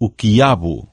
o quiabo.